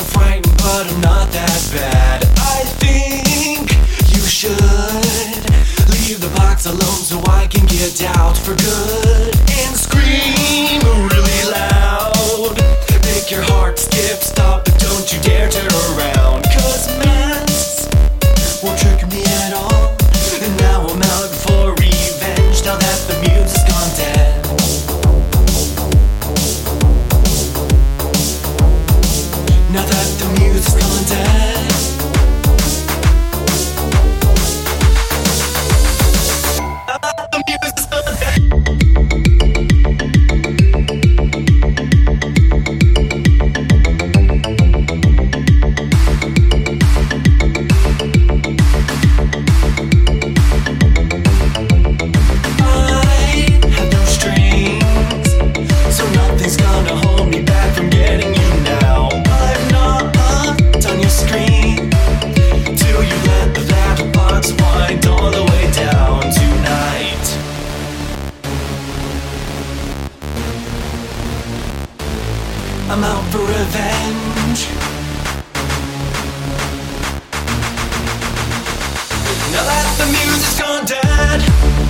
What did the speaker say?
You're frightened, but I'm not that bad. I think you should leave the box alone so I can get out for good. Now that the music's gone down. I'm out for revenge. Now that the music's gone dead.